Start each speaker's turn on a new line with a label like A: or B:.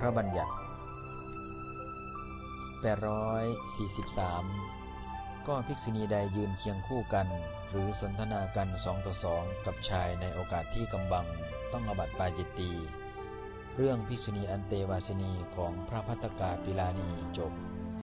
A: พระบัญญัติ843 ก็ภิกษุณีใดยืนเคียงคู่กัน หรือสนทนากันสองต่อสองกับชายในโอกาสที่กำบังต้องอบัติปาจิตตีเรื่องภิกษุณีอันเตวาสินีของพระพัตตกาปิลานีจบ